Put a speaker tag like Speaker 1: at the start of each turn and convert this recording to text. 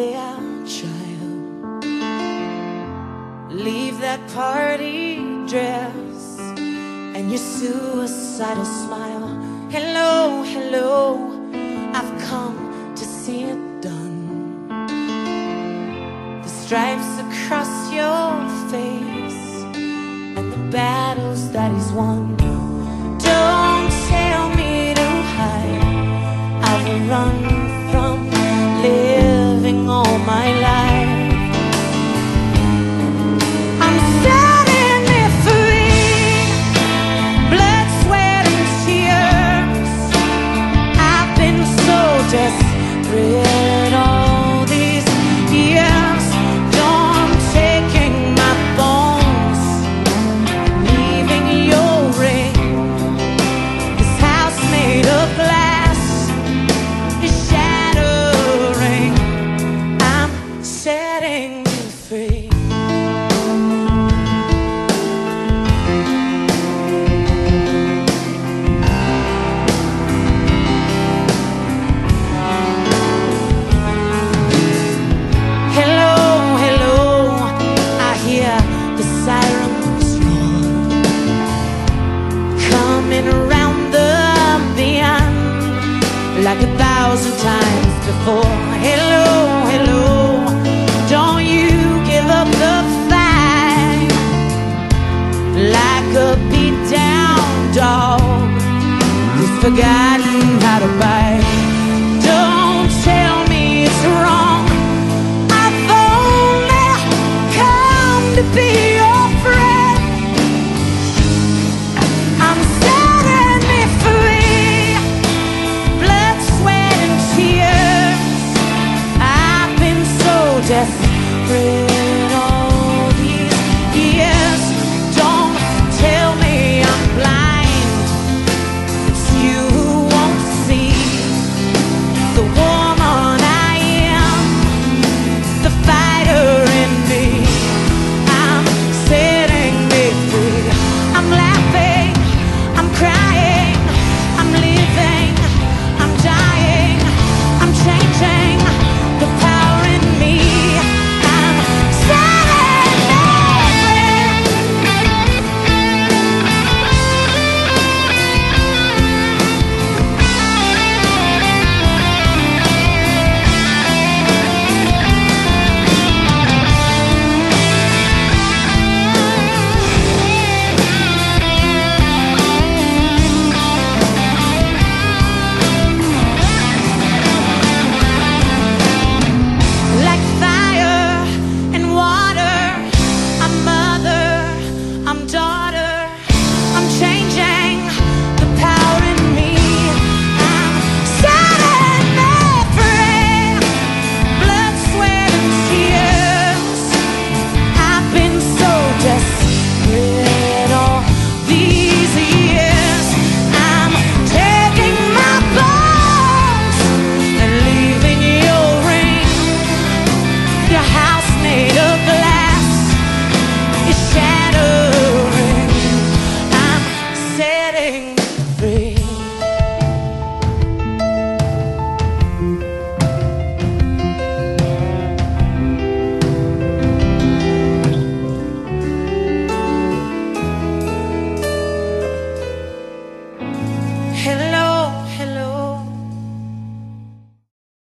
Speaker 1: their child. Leave that party dress and your suicidal smile. Hello, hello, I've come to see it done. The stripes across your face and the battles that he's won. Don't tell me to hide, I will run. spending all my life Hello, hello, don't you give up the fight. Like a beat down dog. Who forgot. free